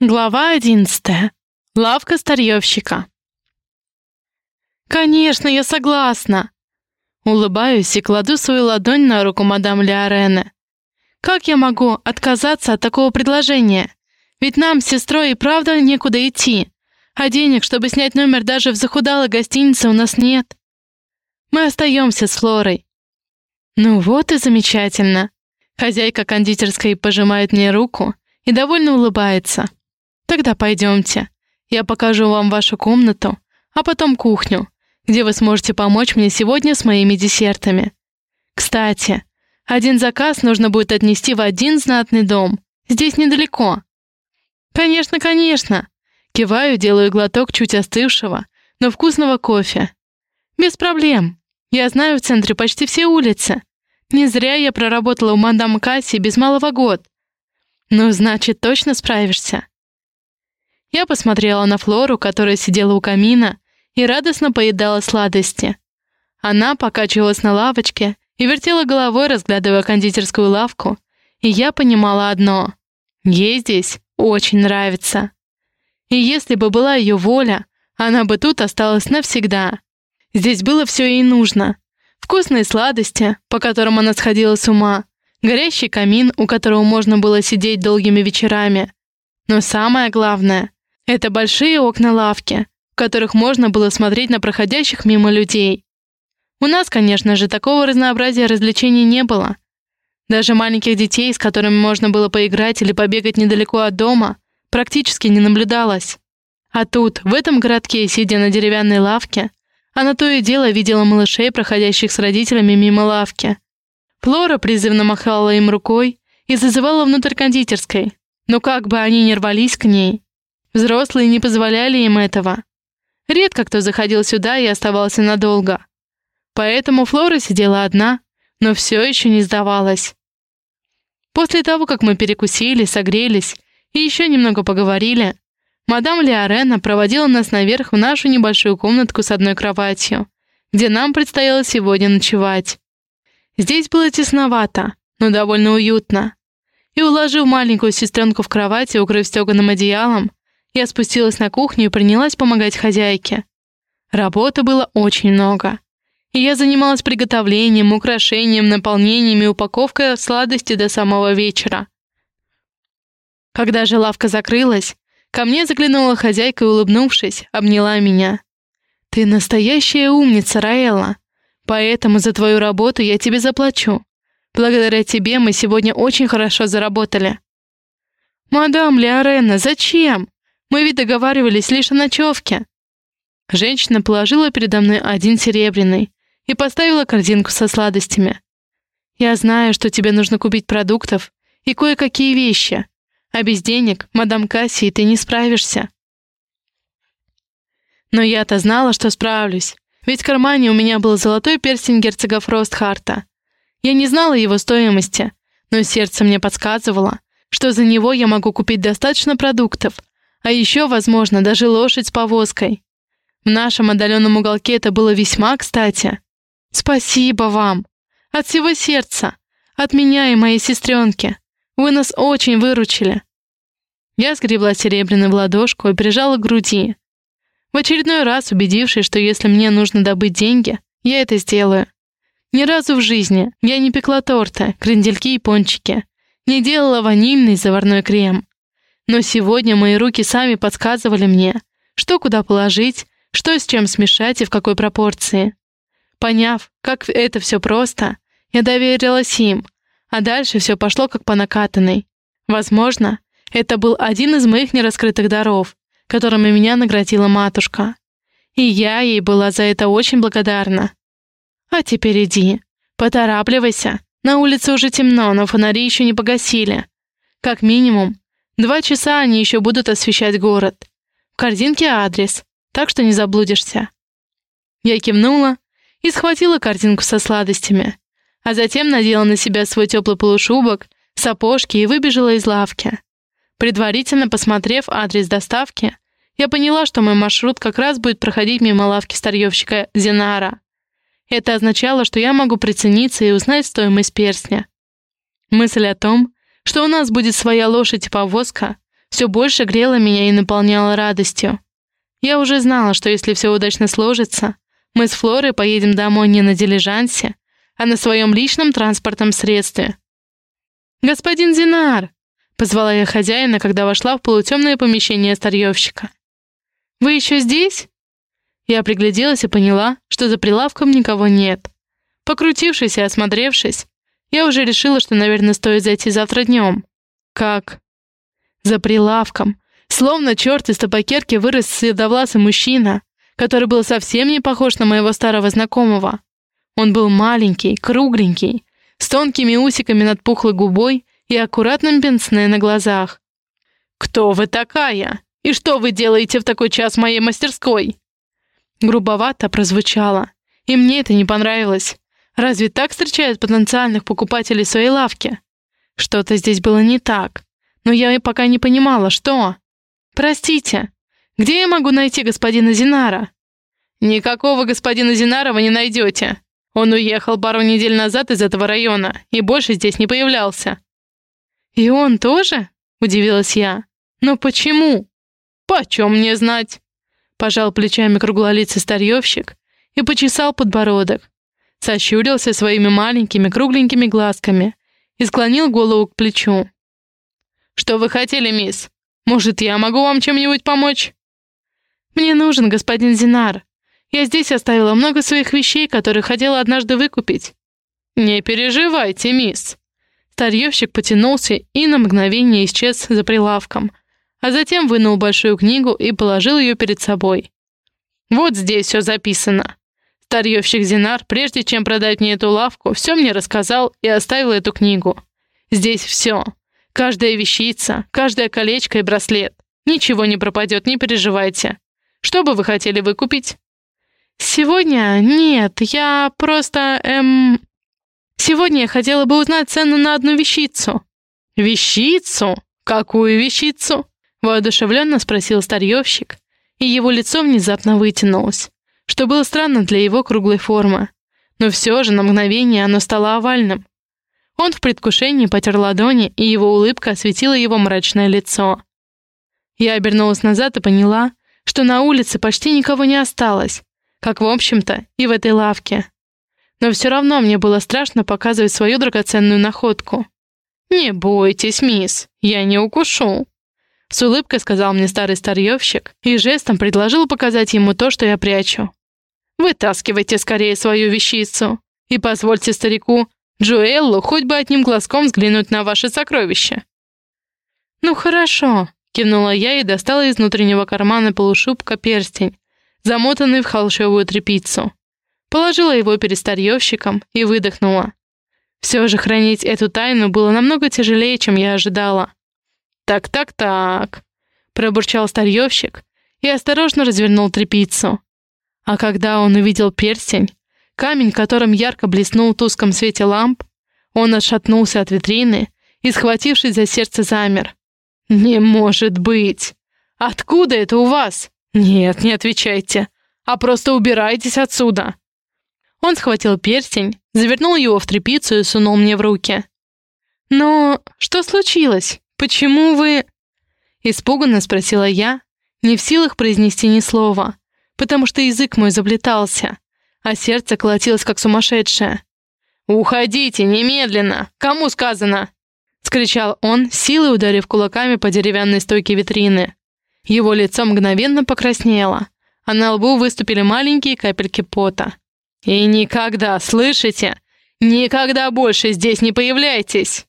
Глава одиннадцатая. Лавка старьевщика. «Конечно, я согласна!» Улыбаюсь и кладу свою ладонь на руку мадам Леорене. «Как я могу отказаться от такого предложения? Ведь нам с сестрой и правда некуда идти, а денег, чтобы снять номер даже в захудалой гостинице, у нас нет. Мы остаемся с Флорой». «Ну вот и замечательно!» Хозяйка кондитерской пожимает мне руку и довольно улыбается. Тогда пойдемте. Я покажу вам вашу комнату, а потом кухню, где вы сможете помочь мне сегодня с моими десертами. Кстати, один заказ нужно будет отнести в один знатный дом. Здесь недалеко. Конечно, конечно. Киваю, делаю глоток чуть остывшего, но вкусного кофе. Без проблем. Я знаю в центре почти все улицы. Не зря я проработала у мадам Касси без малого год. Ну, значит, точно справишься. Я посмотрела на Флору, которая сидела у камина и радостно поедала сладости. Она покачивалась на лавочке и вертела головой, разглядывая кондитерскую лавку, и я понимала одно — ей здесь очень нравится. И если бы была ее воля, она бы тут осталась навсегда. Здесь было все ей нужно. Вкусные сладости, по которым она сходила с ума, горящий камин, у которого можно было сидеть долгими вечерами. Но самое главное это большие окна лавки, в которых можно было смотреть на проходящих мимо людей. У нас, конечно же, такого разнообразия развлечений не было. Даже маленьких детей, с которыми можно было поиграть или побегать недалеко от дома, практически не наблюдалось. А тут, в этом городке, сидя на деревянной лавке, она то и дело видела малышей, проходящих с родителями мимо лавки. Флора призывно махала им рукой и зазывала внутрь кондитерской, но как бы они ни рвались к ней, Взрослые не позволяли им этого. Редко кто заходил сюда и оставался надолго. Поэтому Флора сидела одна, но все еще не сдавалась. После того, как мы перекусили, согрелись и еще немного поговорили, мадам Леорена проводила нас наверх в нашу небольшую комнатку с одной кроватью, где нам предстояло сегодня ночевать. Здесь было тесновато, но довольно уютно. И уложив маленькую сестренку в кровати, укрыв стеганым одеялом, я спустилась на кухню и принялась помогать хозяйке. Работы было очень много. И я занималась приготовлением, украшением, наполнением и упаковкой сладости до самого вечера. Когда же лавка закрылась, ко мне заглянула хозяйка и, улыбнувшись, обняла меня. «Ты настоящая умница, Раэла. Поэтому за твою работу я тебе заплачу. Благодаря тебе мы сегодня очень хорошо заработали». «Мадам Леорена, зачем?» Мы ведь договаривались лишь о ночевке». Женщина положила передо мной один серебряный и поставила корзинку со сладостями. «Я знаю, что тебе нужно купить продуктов и кое-какие вещи, а без денег, мадам Кассии, ты не справишься». Но я-то знала, что справлюсь, ведь в кармане у меня был золотой перстень герцога Фростхарта. Я не знала его стоимости, но сердце мне подсказывало, что за него я могу купить достаточно продуктов, а еще, возможно, даже лошадь с повозкой. В нашем отдаленном уголке это было весьма кстати. Спасибо вам. От всего сердца. От меня и моей сестренки. Вы нас очень выручили. Я сгребла серебряную в ладошку и прижала к груди. В очередной раз убедившись, что если мне нужно добыть деньги, я это сделаю. Ни разу в жизни я не пекла торты, крендельки и пончики, не делала ванильный заварной крем. Но сегодня мои руки сами подсказывали мне, что куда положить, что с чем смешать и в какой пропорции. Поняв, как это все просто, я доверилась им, а дальше все пошло как по накатанной. Возможно, это был один из моих нераскрытых даров, которыми меня наградила матушка. И я ей была за это очень благодарна. А теперь иди, поторапливайся. На улице уже темно, но фонари еще не погасили. Как минимум, Два часа они еще будут освещать город. В корзинке адрес, так что не заблудишься». Я кивнула и схватила корзинку со сладостями, а затем надела на себя свой теплый полушубок, сапожки и выбежала из лавки. Предварительно посмотрев адрес доставки, я поняла, что мой маршрут как раз будет проходить мимо лавки старьевщика Зинара. Это означало, что я могу прицениться и узнать стоимость перстня. Мысль о том, что у нас будет своя лошадь и повозка, все больше грело меня и наполняло радостью. Я уже знала, что если все удачно сложится, мы с Флорой поедем домой не на дилижансе, а на своем личном транспортном средстве. «Господин Зинар!» — позвала я хозяина, когда вошла в полутемное помещение старьевщика. «Вы еще здесь?» Я пригляделась и поняла, что за прилавком никого нет. Покрутившись и осмотревшись, я уже решила, что, наверное, стоит зайти завтра днем. Как? За прилавком. Словно черт из табакерки вырос седовласый мужчина, который был совсем не похож на моего старого знакомого. Он был маленький, кругленький, с тонкими усиками над пухлой губой и аккуратным пенсне на глазах. «Кто вы такая? И что вы делаете в такой час моей мастерской?» Грубовато прозвучало, и мне это не понравилось. Разве так встречают потенциальных покупателей своей лавке? Что-то здесь было не так, но я и пока не понимала, что. «Простите, где я могу найти господина Зинара?» «Никакого господина Зинара вы не найдете. Он уехал пару недель назад из этого района и больше здесь не появлялся». «И он тоже?» — удивилась я. «Но почему?» «Почем мне знать?» Пожал плечами круглолицый старьевщик и почесал подбородок. Сощурился своими маленькими кругленькими глазками и склонил голову к плечу. «Что вы хотели, мисс? Может, я могу вам чем-нибудь помочь?» «Мне нужен господин Зинар. Я здесь оставила много своих вещей, которые хотела однажды выкупить». «Не переживайте, мисс». Старьевщик потянулся и на мгновение исчез за прилавком, а затем вынул большую книгу и положил ее перед собой. «Вот здесь все записано. Старьевщик Зинар, прежде чем продать мне эту лавку, все мне рассказал и оставил эту книгу. Здесь все. Каждая вещица, каждое колечко и браслет. Ничего не пропадет, не переживайте. Что бы вы хотели выкупить?» «Сегодня? Нет, я просто, эм... Сегодня я хотела бы узнать цену на одну вещицу». «Вещицу? Какую вещицу?» Воодушевленно спросил старьевщик, и его лицо внезапно вытянулось, что было странно для его круглой формы. Но все же на мгновение оно стало овальным. Он в предвкушении потер ладони, и его улыбка осветила его мрачное лицо. Я обернулась назад и поняла, что на улице почти никого не осталось, как, в общем-то, и в этой лавке. Но все равно мне было страшно показывать свою драгоценную находку. «Не бойтесь, мисс, я не укушу», с улыбкой сказал мне старый старьевщик и жестом предложил показать ему то, что я прячу. «Вытаскивайте скорее свою вещицу и позвольте старику Джоэллу хоть бы одним глазком взглянуть на ваше сокровище». «Ну хорошо», — кивнула я и достала из внутреннего кармана полушубка перстень, замотанный в холщовую тряпицу. Положила его перед старьевщиком и выдохнула. Все же хранить эту тайну было намного тяжелее, чем я ожидала. «Так-так-так», — пробурчал старьевщик и осторожно развернул тряпицу. А когда он увидел перстень, камень, которым ярко блеснул в туском свете ламп, он отшатнулся от витрины и, схватившись за сердце, замер. «Не может быть! Откуда это у вас? Нет, не отвечайте, а просто убирайтесь отсюда!» Он схватил перстень, завернул его в тряпицу и сунул мне в руки. «Но что случилось?» «Почему вы...» Испуганно спросила я, не в силах произнести ни слова, потому что язык мой заплетался, а сердце колотилось как сумасшедшее. «Уходите, немедленно! Кому сказано?» — скричал он, силой ударив кулаками по деревянной стойке витрины. Его лицо мгновенно покраснело, а на лбу выступили маленькие капельки пота. «И никогда, слышите? Никогда больше здесь не появляйтесь!»